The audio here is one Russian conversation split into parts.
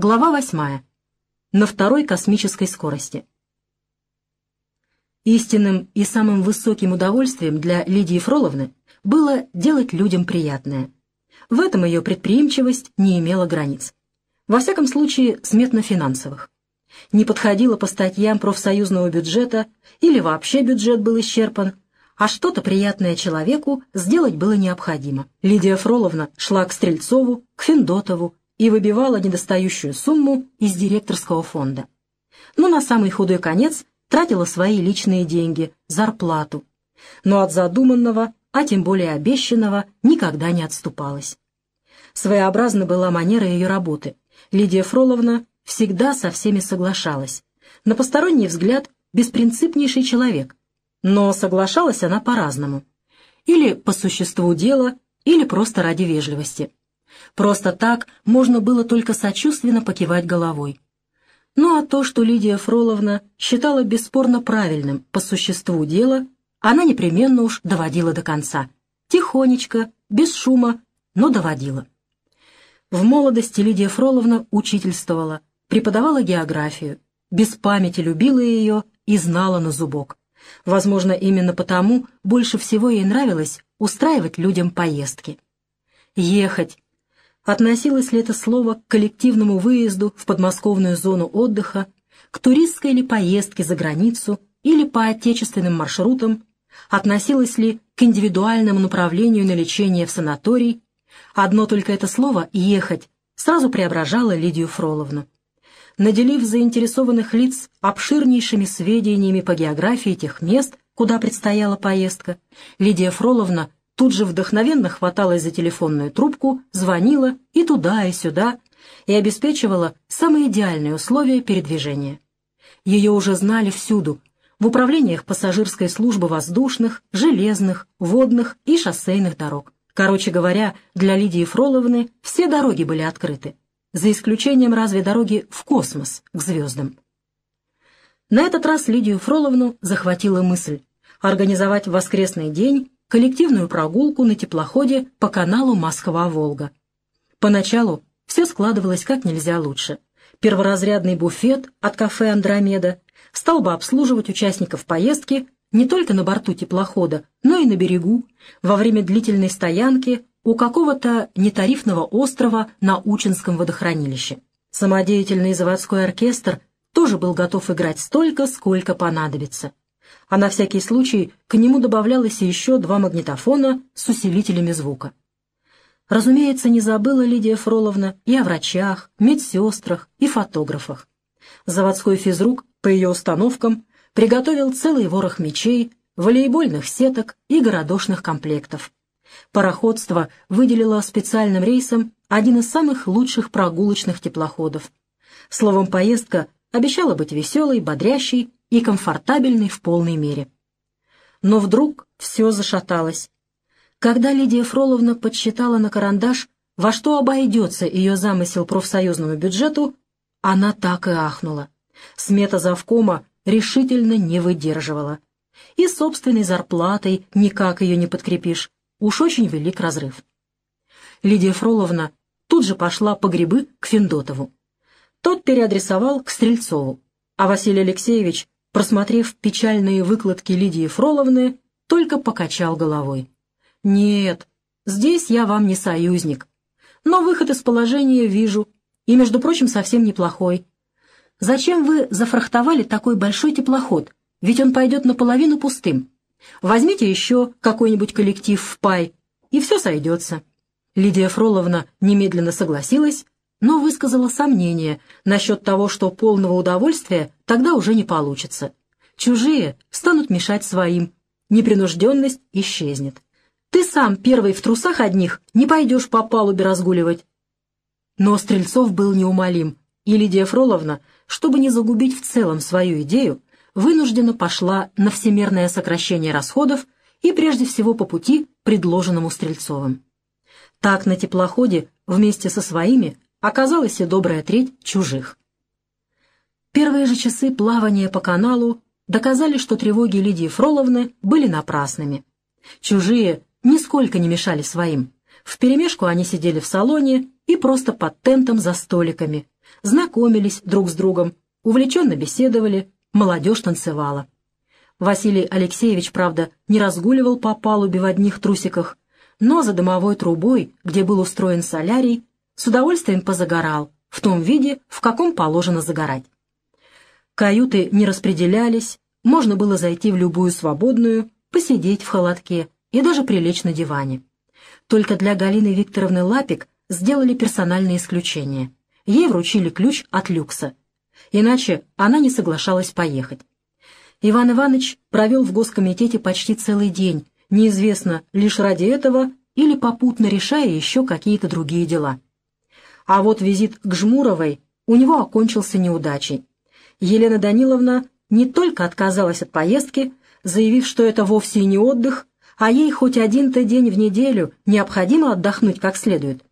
Глава восьмая. На второй космической скорости. Истинным и самым высоким удовольствием для Лидии Фроловны было делать людям приятное. В этом ее предприимчивость не имела границ. Во всяком случае, сметно-финансовых. Не подходила по статьям профсоюзного бюджета или вообще бюджет был исчерпан, а что-то приятное человеку сделать было необходимо. Лидия Фроловна шла к Стрельцову, к Финдотову и выбивала недостающую сумму из директорского фонда. Но на самый худой конец тратила свои личные деньги, зарплату. Но от задуманного, а тем более обещанного, никогда не отступалась. Своеобразна была манера ее работы. Лидия Фроловна всегда со всеми соглашалась. На посторонний взгляд беспринципнейший человек, но соглашалась она по-разному. Или по существу дела, или просто ради вежливости. Просто так можно было только сочувственно покивать головой. Ну а то, что Лидия Фроловна считала бесспорно правильным по существу дела, она непременно уж доводила до конца. Тихонечко, без шума, но доводила. В молодости Лидия Фроловна учительствовала, преподавала географию, без памяти любила ее и знала на зубок. Возможно, именно потому больше всего ей нравилось устраивать людям поездки. Ехать. Относилось ли это слово к коллективному выезду в подмосковную зону отдыха, к туристской ли поездке за границу или по отечественным маршрутам, относилось ли к индивидуальному направлению на лечение в санаторий, одно только это слово «ехать» сразу преображало Лидию Фроловну. Наделив заинтересованных лиц обширнейшими сведениями по географии тех мест, куда предстояла поездка, Лидия Фроловна тут же вдохновенно хваталась за телефонную трубку, звонила и туда, и сюда, и обеспечивала самые идеальные условия передвижения. Ее уже знали всюду, в управлениях пассажирской службы воздушных, железных, водных и шоссейных дорог. Короче говоря, для Лидии Фроловны все дороги были открыты за исключением разве дороги в космос, к звездам. На этот раз Лидию Фроловну захватила мысль организовать воскресный день коллективную прогулку на теплоходе по каналу Москва-Волга. Поначалу все складывалось как нельзя лучше. Перворазрядный буфет от кафе «Андромеда» стал бы обслуживать участников поездки не только на борту теплохода, но и на берегу, во время длительной стоянки у какого-то нетарифного острова на Учинском водохранилище. Самодеятельный заводской оркестр тоже был готов играть столько, сколько понадобится. А на всякий случай к нему добавлялось еще два магнитофона с усилителями звука. Разумеется, не забыла Лидия Фроловна и о врачах, медсестрах и фотографах. Заводской физрук, по ее установкам, приготовил целый ворох мечей, волейбольных сеток и городошных комплектов. Пароходство выделило специальным рейсом один из самых лучших прогулочных теплоходов. Словом, поездка обещала быть веселой, бодрящей и комфортабельной в полной мере. Но вдруг все зашаталось. Когда Лидия Фроловна подсчитала на карандаш, во что обойдется ее замысел профсоюзному бюджету, она так и ахнула. Смета завкома решительно не выдерживала. И собственной зарплатой никак ее не подкрепишь. Уж очень велик разрыв. Лидия Фроловна тут же пошла по грибы к Финдотову. Тот переадресовал к Стрельцову, а Василий Алексеевич, просмотрев печальные выкладки Лидии Фроловны, только покачал головой. «Нет, здесь я вам не союзник. Но выход из положения вижу, и, между прочим, совсем неплохой. Зачем вы зафрахтовали такой большой теплоход? Ведь он пойдет наполовину пустым. Возьмите еще какой-нибудь коллектив в пай, и все сойдется». Лидия Фроловна немедленно согласилась, но высказала сомнение насчет того, что полного удовольствия тогда уже не получится. Чужие станут мешать своим, непринужденность исчезнет. Ты сам первый в трусах одних не пойдешь по палубе разгуливать. Но Стрельцов был неумолим, и Лидия Фроловна, чтобы не загубить в целом свою идею, вынуждена пошла на всемерное сокращение расходов и прежде всего по пути, предложенному Стрельцовым. Так на теплоходе вместе со своими оказалась и добрая треть чужих. Первые же часы плавания по каналу доказали, что тревоги Лидии Фроловны были напрасными. Чужие нисколько не мешали своим. Вперемешку они сидели в салоне и просто под тентом за столиками, знакомились друг с другом, увлеченно беседовали, молодежь танцевала. Василий Алексеевич, правда, не разгуливал по палубе в одних трусиках, но за дымовой трубой, где был устроен солярий, с удовольствием позагорал, в том виде, в каком положено загорать. Каюты не распределялись, можно было зайти в любую свободную, посидеть в холодке и даже прилечь на диване. Только для Галины Викторовны Лапик сделали персональное исключение. Ей вручили ключ от люкса. Иначе она не соглашалась поехать. Иван Иванович провел в госкомитете почти целый день, неизвестно, лишь ради этого или попутно решая еще какие-то другие дела. А вот визит к Жмуровой у него окончился неудачей. Елена Даниловна не только отказалась от поездки, заявив, что это вовсе не отдых, а ей хоть один-то день в неделю необходимо отдохнуть как следует,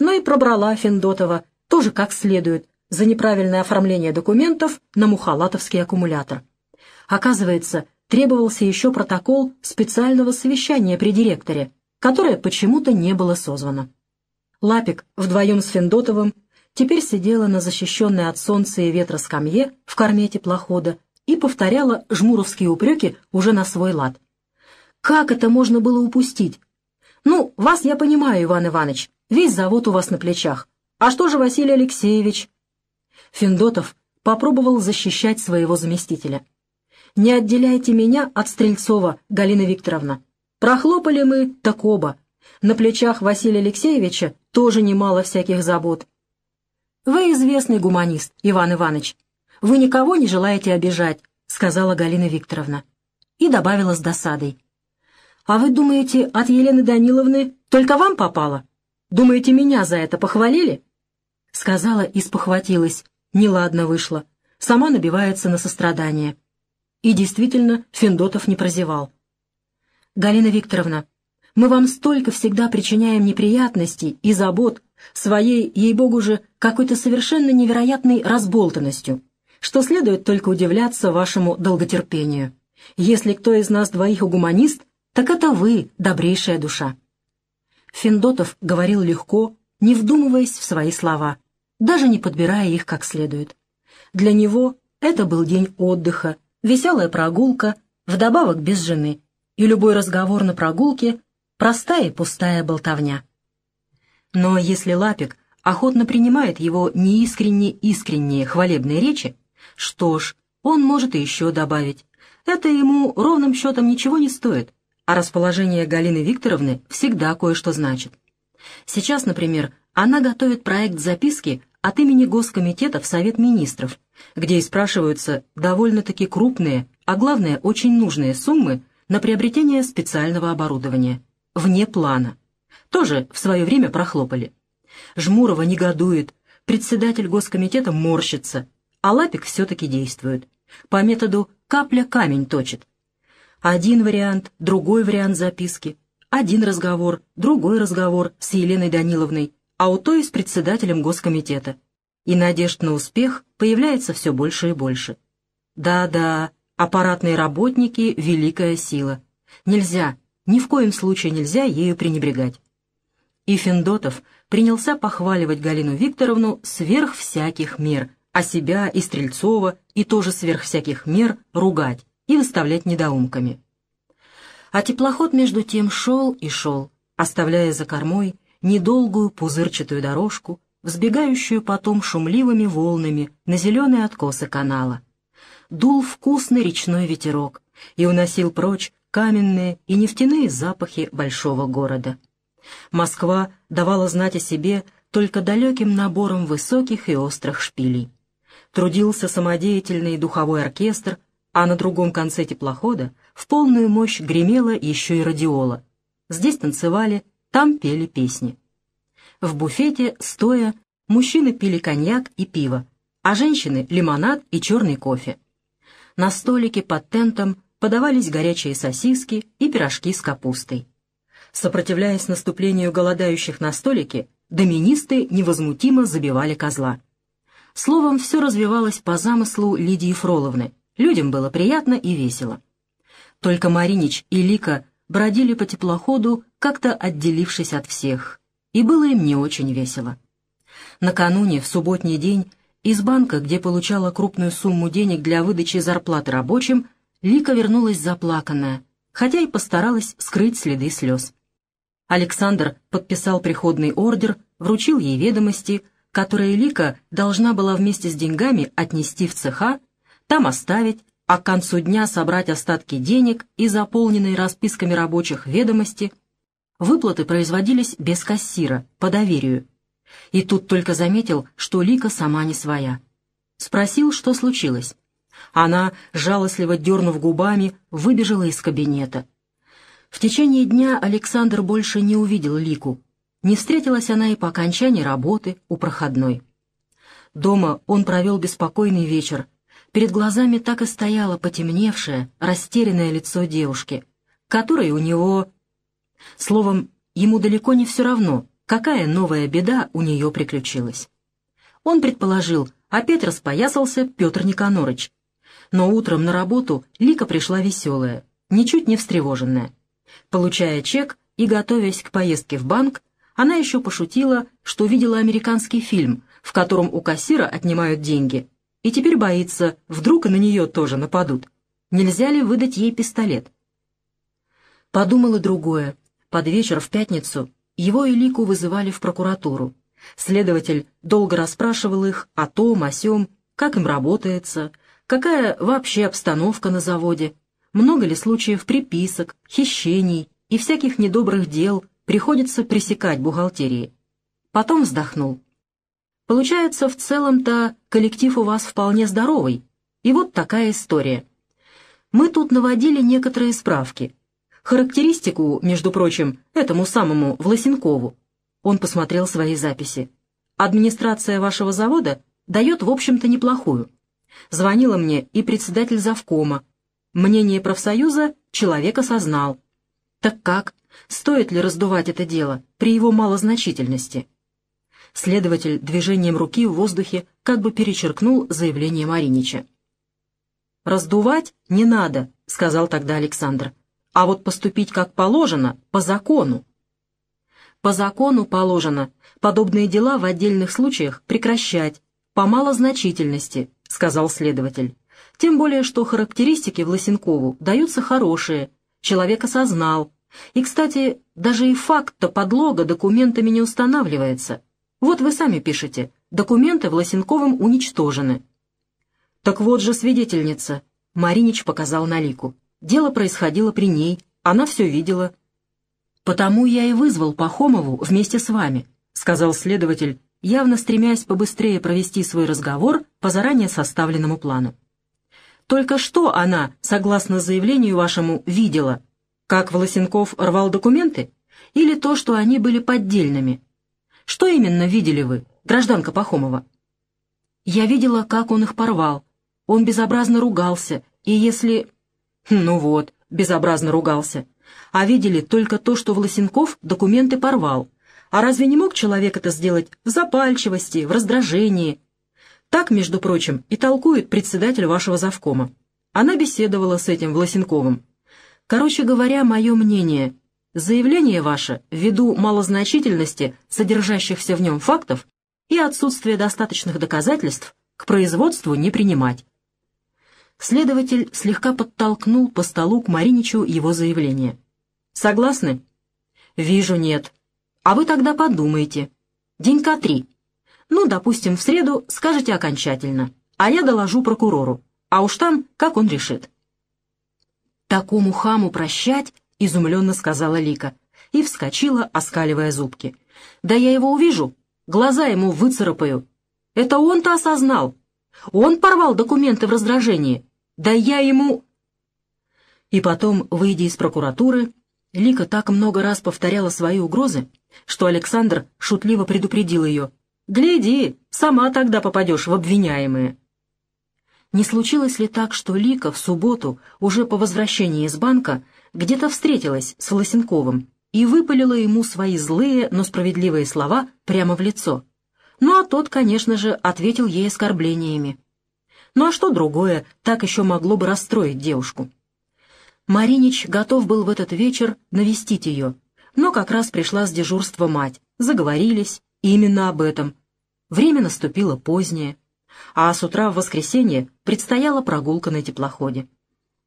но и пробрала Финдотова тоже как следует за неправильное оформление документов на мухалатовский аккумулятор. Оказывается, требовался еще протокол специального совещания при директоре, которое почему-то не было созвано. Лапик вдвоем с Финдотовым теперь сидела на защищенной от солнца и ветра скамье в корме теплохода и повторяла жмуровские упреки уже на свой лад. «Как это можно было упустить? Ну, вас я понимаю, Иван Иванович, весь завод у вас на плечах. А что же Василий Алексеевич?» Финдотов попробовал защищать своего заместителя. Не отделяйте меня от Стрельцова, Галина Викторовна. Прохлопали мы, так оба. На плечах Василия Алексеевича тоже немало всяких забот. Вы известный гуманист, Иван Иванович. Вы никого не желаете обижать, сказала Галина Викторовна. И добавила с досадой. А вы думаете, от Елены Даниловны только вам попало? Думаете, меня за это похвалили? Сказала и спохватилась. Неладно вышло. Сама набивается на сострадание. И действительно, Финдотов не прозевал. «Галина Викторовна, мы вам столько всегда причиняем неприятностей и забот, своей, ей-богу же, какой-то совершенно невероятной разболтанностью, что следует только удивляться вашему долготерпению. Если кто из нас двоих гуманист, так это вы, добрейшая душа». Финдотов говорил легко, не вдумываясь в свои слова, даже не подбирая их как следует. Для него это был день отдыха, веселая прогулка, вдобавок без жены, и любой разговор на прогулке — простая пустая болтовня. Но если Лапик охотно принимает его неискренне-искренние хвалебные речи, что ж, он может еще добавить. Это ему ровным счетом ничего не стоит, а расположение Галины Викторовны всегда кое-что значит. Сейчас, например, она готовит проект записки от имени Госкомитета в Совет Министров, где и спрашиваются довольно-таки крупные, а главное, очень нужные суммы на приобретение специального оборудования, вне плана. Тоже в свое время прохлопали. Жмурова негодует, председатель Госкомитета морщится, а Лапик все-таки действует. По методу «капля камень точит». Один вариант, другой вариант записки, один разговор, другой разговор с Еленой Даниловной, а у той с председателем Госкомитета. И надежд на успех появляется все больше и больше. Да-да, аппаратные работники — великая сила. Нельзя, ни в коем случае нельзя ею пренебрегать. И Финдотов принялся похваливать Галину Викторовну сверх всяких мер, а себя и Стрельцова, и тоже сверх всяких мер ругать и выставлять недоумками. А теплоход между тем шел и шел, оставляя за кормой недолгую пузырчатую дорожку, взбегающую потом шумливыми волнами на зеленые откосы канала. Дул вкусный речной ветерок и уносил прочь каменные и нефтяные запахи большого города. Москва давала знать о себе только далеким набором высоких и острых шпилей. Трудился самодеятельный духовой оркестр, а на другом конце теплохода в полную мощь гремела еще и радиола. Здесь танцевали там пели песни. В буфете, стоя, мужчины пили коньяк и пиво, а женщины — лимонад и черный кофе. На столике под тентом подавались горячие сосиски и пирожки с капустой. Сопротивляясь наступлению голодающих на столике, доминисты невозмутимо забивали козла. Словом, все развивалось по замыслу Лидии Фроловны. Людям было приятно и весело. Только Маринич и Лика бродили по теплоходу, как-то отделившись от всех, и было им не очень весело. Накануне, в субботний день, из банка, где получала крупную сумму денег для выдачи зарплаты рабочим, Лика вернулась заплаканная, хотя и постаралась скрыть следы слез. Александр подписал приходный ордер, вручил ей ведомости, которые Лика должна была вместе с деньгами отнести в цеха, там оставить, а к концу дня собрать остатки денег и заполненные расписками рабочих ведомости. Выплаты производились без кассира, по доверию. И тут только заметил, что Лика сама не своя. Спросил, что случилось. Она, жалостливо дернув губами, выбежала из кабинета. В течение дня Александр больше не увидел Лику. Не встретилась она и по окончании работы у проходной. Дома он провел беспокойный вечер, Перед глазами так и стояло потемневшее, растерянное лицо девушки, которой у него... Словом, ему далеко не все равно, какая новая беда у нее приключилась. Он предположил, опять распоясался Петр Никонорыч. Но утром на работу Лика пришла веселая, ничуть не встревоженная. Получая чек и готовясь к поездке в банк, она еще пошутила, что видела американский фильм, в котором у кассира отнимают деньги, и теперь боится, вдруг и на нее тоже нападут. Нельзя ли выдать ей пистолет? Подумала другое. Под вечер в пятницу его и Лику вызывали в прокуратуру. Следователь долго расспрашивал их о том, о сём, как им работается, какая вообще обстановка на заводе, много ли случаев приписок, хищений и всяких недобрых дел приходится пресекать бухгалтерии. Потом вздохнул. Получается, в целом-то коллектив у вас вполне здоровый. И вот такая история. Мы тут наводили некоторые справки. Характеристику, между прочим, этому самому Власенкову. Он посмотрел свои записи. Администрация вашего завода дает, в общем-то, неплохую. Звонила мне и председатель завкома. Мнение профсоюза человек осознал. Так как? Стоит ли раздувать это дело при его малозначительности? Следователь движением руки в воздухе как бы перечеркнул заявление Маринича. «Раздувать не надо», — сказал тогда Александр. «А вот поступить как положено, по закону». «По закону положено подобные дела в отдельных случаях прекращать, по малозначительности», — сказал следователь. «Тем более, что характеристики Власенкову даются хорошие, человек осознал. И, кстати, даже и факт-то подлога документами не устанавливается». Вот вы сами пишете, документы в Лосенковом уничтожены. Так вот же свидетельница. Маринич показал на Лику. Дело происходило при ней, она все видела. Потому я и вызвал Пахомову вместе с вами, сказал следователь, явно стремясь побыстрее провести свой разговор по заранее составленному плану. Только что она, согласно заявлению вашему, видела, как Волосенков рвал документы, или то, что они были поддельными, что именно видели вы, гражданка Пахомова?» «Я видела, как он их порвал. Он безобразно ругался, и если...» «Ну вот, безобразно ругался. А видели только то, что Власенков документы порвал. А разве не мог человек это сделать в запальчивости, в раздражении?» Так, между прочим, и толкует председатель вашего завкома. Она беседовала с этим Власенковым. Короче говоря, мое мнение, Заявление ваше, ввиду малозначительности содержащихся в нем фактов и отсутствия достаточных доказательств, к производству не принимать. Следователь слегка подтолкнул по столу к Мариничу его заявление. «Согласны?» «Вижу, нет. А вы тогда подумайте. Денька три. Ну, допустим, в среду скажете окончательно, а я доложу прокурору, а уж там, как он решит». Такому хаму прощать — изумленно сказала Лика и вскочила, оскаливая зубки. «Да я его увижу, глаза ему выцарапаю. Это он-то осознал. Он порвал документы в раздражении. Да я ему...» И потом, выйдя из прокуратуры, Лика так много раз повторяла свои угрозы, что Александр шутливо предупредил ее. «Гляди, сама тогда попадешь в обвиняемые». Не случилось ли так, что Лика в субботу, уже по возвращении из банка, где-то встретилась с Лосенковым и выпалила ему свои злые, но справедливые слова прямо в лицо. Ну а тот, конечно же, ответил ей оскорблениями. Ну а что другое так еще могло бы расстроить девушку? Маринич готов был в этот вечер навестить ее, но как раз пришла с дежурства мать, заговорились именно об этом. время наступило позднее, а с утра в воскресенье предстояла прогулка на теплоходе.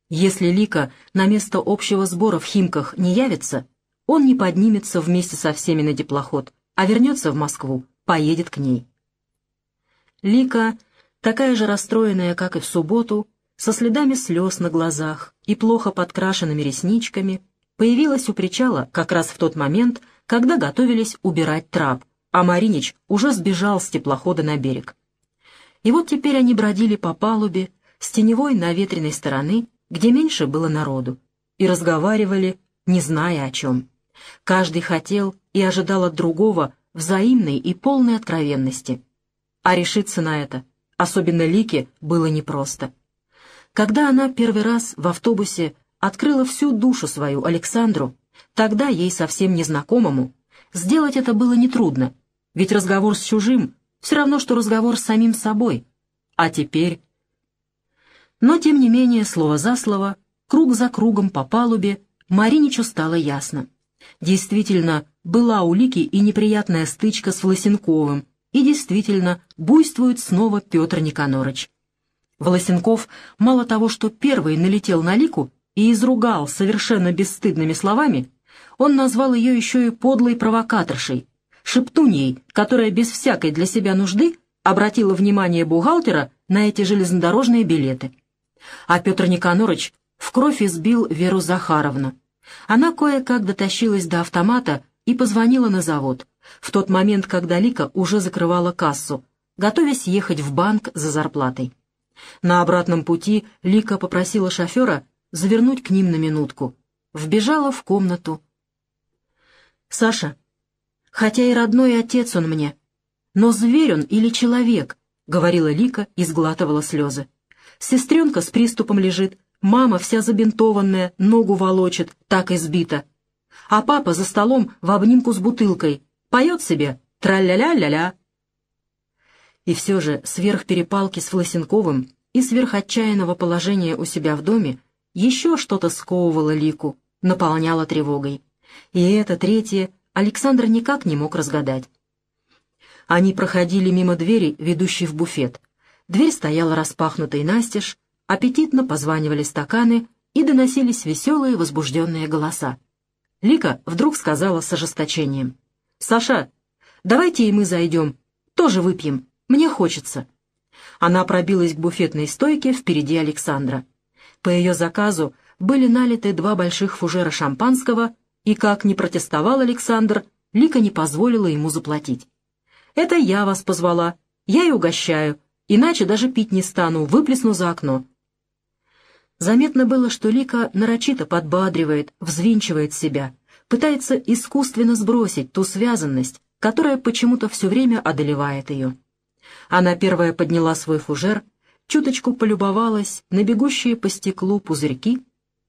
Если Лика на место общего сбора в Химках не явится, он не поднимется вместе со всеми на теплоход, а вернется в Москву, поедет к ней. Лика, такая же расстроенная, как и в субботу, со следами слез на глазах и плохо подкрашенными ресничками, появилась у причала как раз в тот момент, когда готовились убирать трап, а Маринич уже сбежал с теплохода на берег. И вот теперь они бродили по палубе с теневой наветренной стороны, где меньше было народу, и разговаривали, не зная о чем. Каждый хотел и ожидал от другого взаимной и полной откровенности. А решиться на это, особенно Лике, было непросто. Когда она первый раз в автобусе открыла всю душу свою Александру, тогда ей совсем незнакомому, сделать это было нетрудно, ведь разговор с чужим все равно, что разговор с самим собой. А теперь... Но, тем не менее, слово за слово, круг за кругом по палубе, Мариничу стало ясно. Действительно, была у Лики и неприятная стычка с Волосенковым, и действительно, буйствует снова Петр Никонорыч. Волосенков мало того, что первый налетел на Лику и изругал совершенно бесстыдными словами, он назвал ее еще и подлой провокаторшей, шептуньей, которая без всякой для себя нужды обратила внимание бухгалтера на эти железнодорожные билеты. А Петр Никонорыч в кровь избил Веру Захаровну. Она кое-как дотащилась до автомата и позвонила на завод, в тот момент, когда Лика уже закрывала кассу, готовясь ехать в банк за зарплатой. На обратном пути Лика попросила шофера завернуть к ним на минутку. Вбежала в комнату. «Саша, хотя и родной отец он мне, но зверь он или человек?» — говорила Лика и сглатывала слезы. «Сестренка с приступом лежит, мама вся забинтованная, ногу волочит, так избита. А папа за столом в обнимку с бутылкой, поет себе «тра-ля-ля-ля-ля». И все же сверх перепалки с Власенковым и сверх отчаянного положения у себя в доме еще что-то сковывало Лику, наполняло тревогой. И это третье Александр никак не мог разгадать. Они проходили мимо двери, ведущей в буфет. Дверь стояла распахнутой настежь, аппетитно позванивали стаканы и доносились веселые возбужденные голоса. Лика вдруг сказала с ожесточением. «Саша, давайте и мы зайдем, тоже выпьем, мне хочется». Она пробилась к буфетной стойке впереди Александра. По ее заказу были налиты два больших фужера шампанского, и, как не протестовал Александр, Лика не позволила ему заплатить. «Это я вас позвала, я и угощаю, иначе даже пить не стану, выплесну за окно». Заметно было, что Лика нарочито подбадривает, взвинчивает себя, пытается искусственно сбросить ту связанность, которая почему-то все время одолевает ее. Она первая подняла свой фужер, чуточку полюбовалась на бегущие по стеклу пузырьки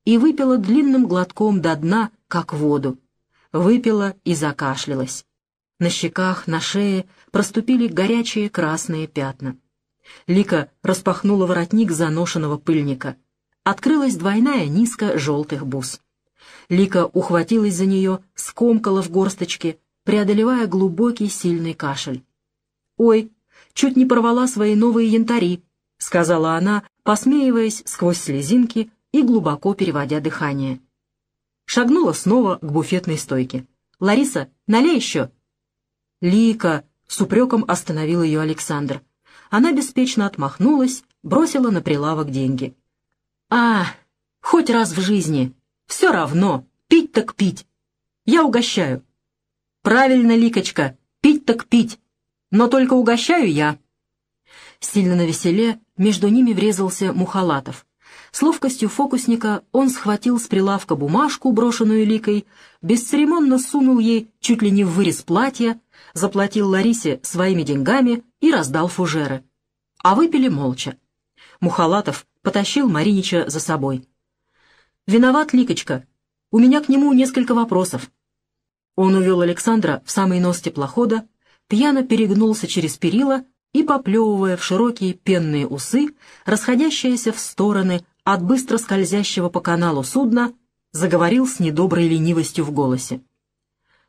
и выпила длинным глотком до дна, как воду. Выпила и закашлялась. На щеках, на шее проступили горячие красные пятна. Лика распахнула воротник заношенного пыльника. Открылась двойная низко желтых бус. Лика ухватилась за нее, скомкала в горсточке, преодолевая глубокий сильный кашель. «Ой, чуть не порвала свои новые янтари», — сказала она, посмеиваясь сквозь слезинки и глубоко переводя дыхание. Шагнула снова к буфетной стойке. «Лариса, налей еще!» «Лика!» — с упреком остановил ее Александр. Она беспечно отмахнулась, бросила на прилавок деньги. «А, хоть раз в жизни! Все равно! Пить так пить! Я угощаю!» «Правильно, Ликочка, пить так пить!» Но только угощаю я». Сильно навеселе между ними врезался Мухалатов. С ловкостью фокусника он схватил с прилавка бумажку, брошенную Ликой, бесцеремонно сунул ей чуть ли не в вырез платья, заплатил Ларисе своими деньгами и раздал фужеры. А выпили молча. Мухалатов потащил Маринича за собой. «Виноват, Ликочка. У меня к нему несколько вопросов». Он увел Александра в самый нос теплохода, пьяно перегнулся через перила и, поплевывая в широкие пенные усы, расходящиеся в стороны от быстро скользящего по каналу судна, заговорил с недоброй ленивостью в голосе.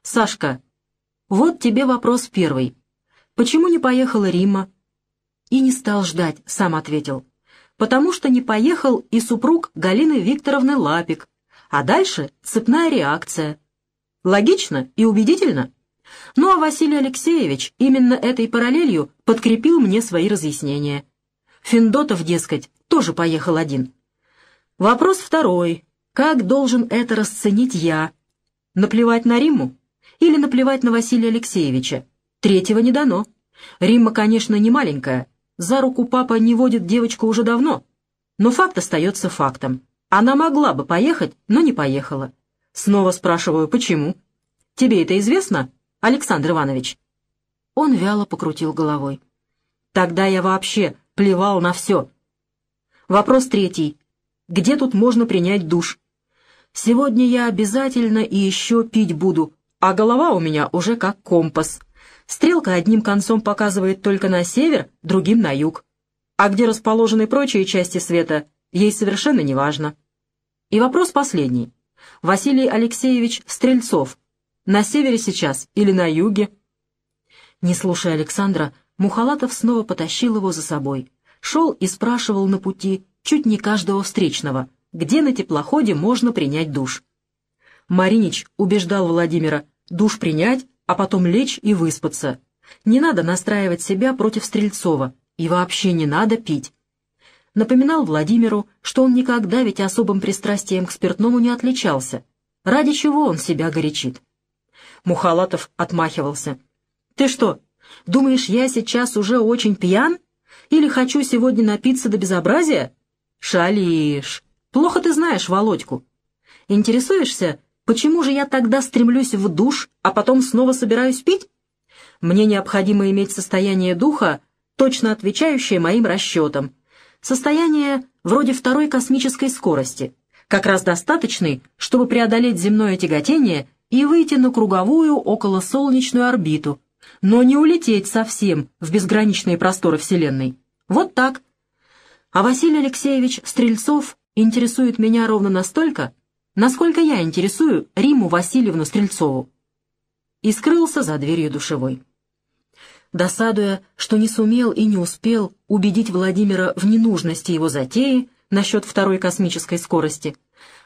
«Сашка, вот тебе вопрос первый. Почему не поехала Римма?» И не стал ждать, сам ответил. «Потому что не поехал и супруг Галины Викторовны Лапик. А дальше цепная реакция. Логично и убедительно?» Ну а Василий Алексеевич именно этой параллелью подкрепил мне свои разъяснения. Финдотов, дескать, тоже поехал один. Вопрос второй. Как должен это расценить я? Наплевать на Римму? Или наплевать на Василия Алексеевича? Третьего не дано. Римма, конечно, не маленькая. За руку папа не водит девочку уже давно. Но факт остается фактом. Она могла бы поехать, но не поехала. Снова спрашиваю, почему? Тебе это известно, Александр Иванович?» Он вяло покрутил головой. «Тогда я вообще плевал на все. Вопрос третий. Где тут можно принять душ? Сегодня я обязательно и еще пить буду, а голова у меня уже как компас. Стрелка одним концом показывает только на север, другим на юг. А где расположены прочие части света, ей совершенно не важно. И вопрос последний. Василий Алексеевич Стрельцов на севере сейчас или на юге?» Не слушая Александра, Мухалатов снова потащил его за собой. Шел и спрашивал на пути чуть не каждого встречного, где на теплоходе можно принять душ. Маринич убеждал Владимира душ принять, а потом лечь и выспаться. Не надо настраивать себя против Стрельцова, и вообще не надо пить. Напоминал Владимиру, что он никогда ведь особым пристрастием к спиртному не отличался. Ради чего он себя горячит? Мухалатов отмахивался. «Ты что, думаешь, я сейчас уже очень пьян? Или хочу сегодня напиться до безобразия? Шалишь. Плохо ты знаешь Володьку. Интересуешься, почему же я тогда стремлюсь в душ, а потом снова собираюсь пить? Мне необходимо иметь состояние духа, точно отвечающее моим расчетам. Состояние вроде второй космической скорости, как раз достаточный, чтобы преодолеть земное тяготение и выйти на круговую околосолнечную орбиту, но не улететь совсем в безграничные просторы Вселенной. Вот так. А Василий Алексеевич Стрельцов интересует меня ровно настолько, насколько я интересую Риму Васильевну Стрельцову. И скрылся за дверью душевой. Досадуя, что не сумел и не успел убедить Владимира в ненужности его затеи насчет второй космической скорости,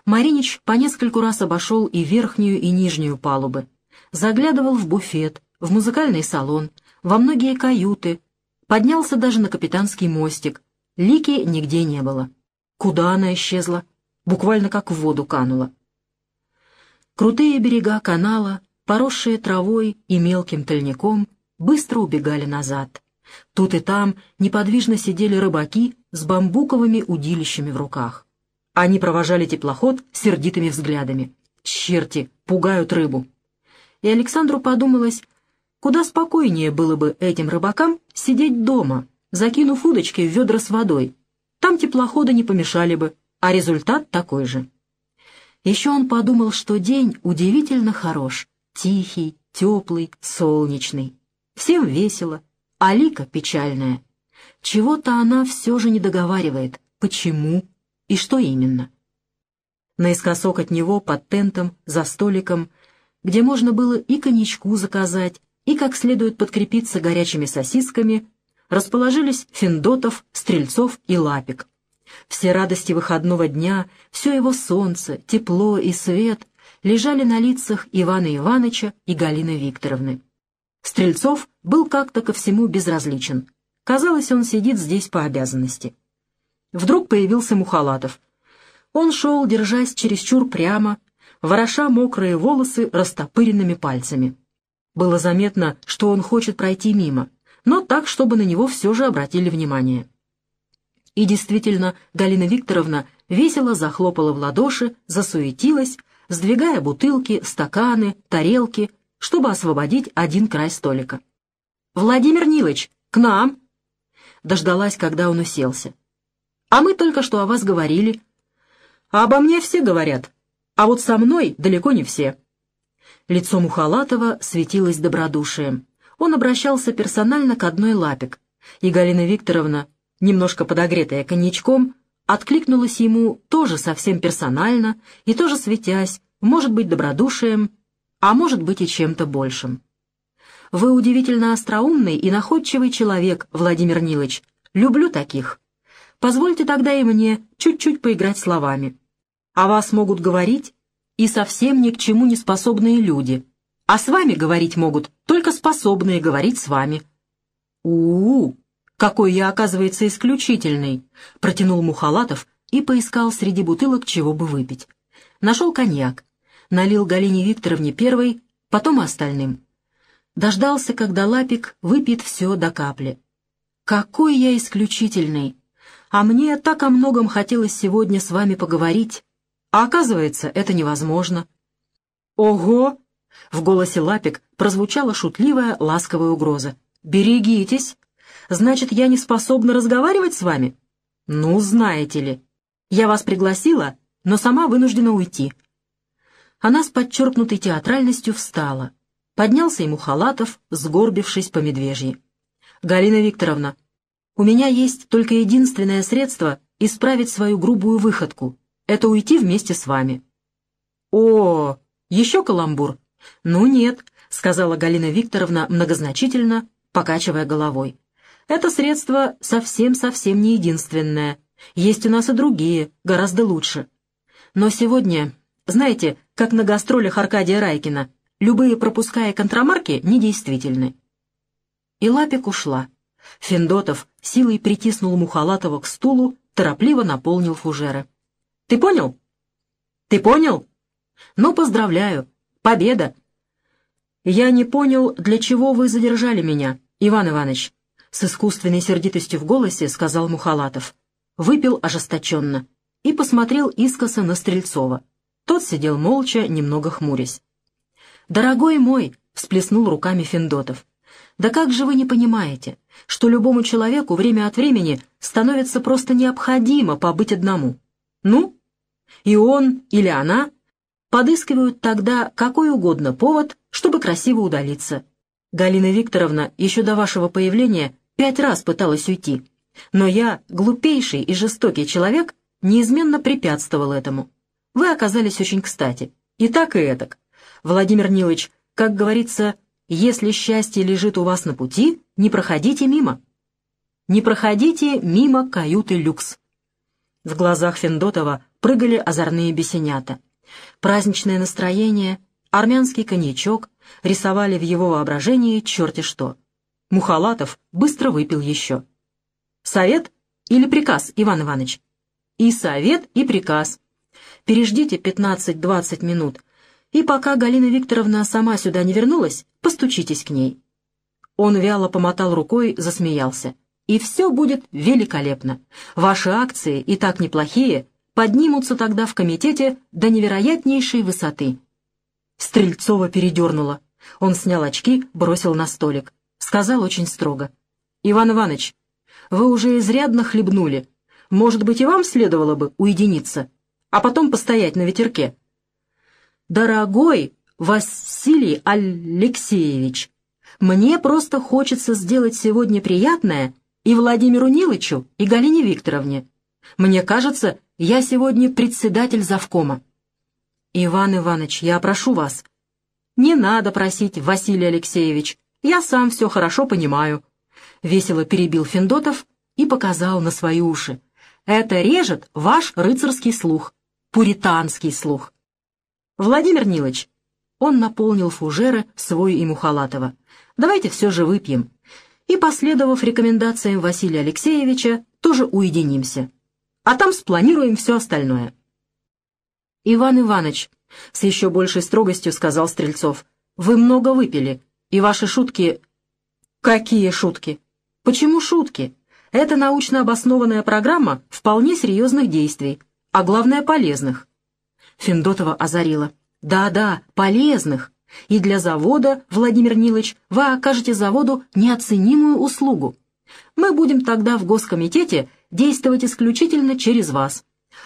Маринич по нескольку раз обошел и верхнюю, и нижнюю палубы. Заглядывал в буфет, в музыкальный салон, во многие каюты, поднялся даже на капитанский мостик. Лики нигде не было. Куда она исчезла? Буквально как в воду канула. Крутые берега канала, поросшие травой и мелким тольником, быстро убегали назад. Тут и там неподвижно сидели рыбаки с бамбуковыми удилищами в руках. Они провожали теплоход сердитыми взглядами. Черти, пугают рыбу. И Александру подумалось, куда спокойнее было бы этим рыбакам сидеть дома, закинув удочки в ведра с водой. Там теплоходы не помешали бы, а результат такой же. Еще он подумал, что день удивительно хорош, тихий, теплый, солнечный. Всем весело, а Лика печальная. Чего-то она все же не договаривает. Почему? И что именно? Наискосок от него, под тентом, за столиком, где можно было и коньячку заказать, и как следует подкрепиться горячими сосисками, расположились Финдотов, Стрельцов и Лапик. Все радости выходного дня, все его солнце, тепло и свет лежали на лицах Ивана Ивановича и Галины Викторовны. Стрельцов был как-то ко всему безразличен. Казалось, он сидит здесь по обязанности. Вдруг появился Мухалатов. Он шел, держась чересчур прямо, вороша мокрые волосы растопыренными пальцами. Было заметно, что он хочет пройти мимо, но так, чтобы на него все же обратили внимание. И действительно, Галина Викторовна весело захлопала в ладоши, засуетилась, сдвигая бутылки, стаканы, тарелки, чтобы освободить один край столика. «Владимир Нилыч, к нам!» Дождалась, когда он уселся. А мы только что о вас говорили. А обо мне все говорят, а вот со мной далеко не все». Лицо Мухалатова светилось добродушием. Он обращался персонально к одной лапик, и Галина Викторовна, немножко подогретая коньячком, откликнулась ему тоже совсем персонально и тоже светясь, может быть, добродушием, а может быть и чем-то большим. Вы удивительно остроумный и находчивый человек, Владимир Нилыч. Люблю таких. Позвольте тогда и мне чуть-чуть поиграть словами. О вас могут говорить и совсем ни к чему не способные люди, а с вами говорить могут только способные говорить с вами. у, -у какой я, оказывается, исключительный!» — протянул Мухалатов и поискал среди бутылок, чего бы выпить. Нашел коньяк, налил Галине Викторовне первой, потом остальным. Дождался, когда Лапик выпьет все до капли. «Какой я исключительный! А мне так о многом хотелось сегодня с вами поговорить. А оказывается, это невозможно». «Ого!» — в голосе Лапик прозвучала шутливая, ласковая угроза. «Берегитесь! Значит, я не способна разговаривать с вами?» «Ну, знаете ли, я вас пригласила, но сама вынуждена уйти». Она с подчеркнутой театральностью встала. Поднялся ему халатов, сгорбившись по медвежьи. «Галина Викторовна, у меня есть только единственное средство исправить свою грубую выходку. Это уйти вместе с вами». «О, еще каламбур?» «Ну нет», — сказала Галина Викторовна многозначительно, покачивая головой. «Это средство совсем-совсем не единственное. Есть у нас и другие, гораздо лучше. Но сегодня, знаете, как на гастролях Аркадия Райкина, любые пропуска и контрамарки недействительны. И Лапик ушла. Финдотов силой притиснул Мухалатова к стулу, торопливо наполнил фужеры. «Ты понял? Ты понял? Ну, поздравляю. Победа!» «Я не понял, для чего вы задержали меня, Иван Иванович», — с искусственной сердитостью в голосе сказал Мухалатов выпил ожесточенно и посмотрел искоса на Стрельцова. Тот сидел молча, немного хмурясь. «Дорогой мой!» — всплеснул руками Финдотов. «Да как же вы не понимаете, что любому человеку время от времени становится просто необходимо побыть одному? Ну? И он или она подыскивают тогда какой угодно повод, чтобы красиво удалиться. Галина Викторовна еще до вашего появления пять раз пыталась уйти, но я, глупейший и жестокий человек, неизменно препятствовал этому. Вы оказались очень кстати. И так, и этак. Владимир Нилович, как говорится, если счастье лежит у вас на пути, не проходите мимо. Не проходите мимо каюты люкс. В глазах Финдотова прыгали озорные бесенята. Праздничное настроение, армянский коньячок рисовали в его воображении черти что. Мухалатов быстро выпил еще. Совет или приказ, Иван Иванович? И совет, и приказ. Переждите 15-20 минут, и пока Галина Викторовна сама сюда не вернулась, постучитесь к ней. Он вяло помотал рукой, засмеялся. И все будет великолепно. Ваши акции, и так неплохие, поднимутся тогда в комитете до невероятнейшей высоты. Стрельцова передернула. Он снял очки, бросил на столик. Сказал очень строго. «Иван Иванович, вы уже изрядно хлебнули. Может быть, и вам следовало бы уединиться, а потом постоять на ветерке. Дорогой Василий Алексеевич, мне просто хочется сделать сегодня приятное и Владимиру Нилычу, и Галине Викторовне. Мне кажется, я сегодня председатель завкома. Иван Иванович, я прошу вас. Не надо просить, Василий Алексеевич, я сам все хорошо понимаю. — весело перебил Финдотов и показал на свои уши. «Это режет ваш рыцарский слух, пуританский слух». «Владимир Нилович», — он наполнил фужеры свой и Мухалатова, «давайте все же выпьем». И, последовав рекомендациям Василия Алексеевича, тоже уединимся. А там спланируем все остальное. «Иван Иванович», — с еще большей строгостью сказал Стрельцов, — «вы много выпили, и ваши шутки...» «Какие шутки?» Почему шутки? Это научно обоснованная программа вполне серьезных действий, а главное полезных. Финдотова озарила. Да-да, полезных. И для завода, Владимир Нилович, вы окажете заводу неоценимую услугу. Мы будем тогда в Госкомитете действовать исключительно через вас.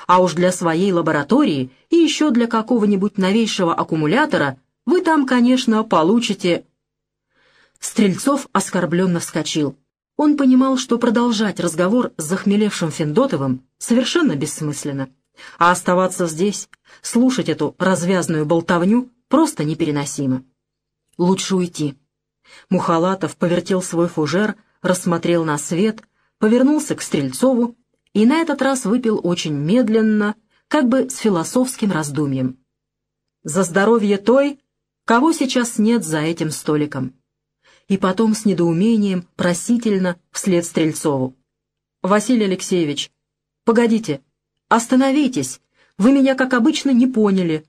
А уж для своей лаборатории и еще для какого-нибудь новейшего аккумулятора вы там, конечно, получите... Стрельцов оскорбленно вскочил. Он понимал, что продолжать разговор с захмелевшим Финдотовым совершенно бессмысленно, а оставаться здесь, слушать эту развязную болтовню, просто непереносимо. Лучше уйти. Мухалатов повертел свой фужер, рассмотрел на свет, повернулся к Стрельцову и на этот раз выпил очень медленно, как бы с философским раздумьем. «За здоровье той, кого сейчас нет за этим столиком». И потом с недоумением, просительно, вслед Стрельцову. «Василий Алексеевич, погодите, остановитесь, вы меня, как обычно, не поняли.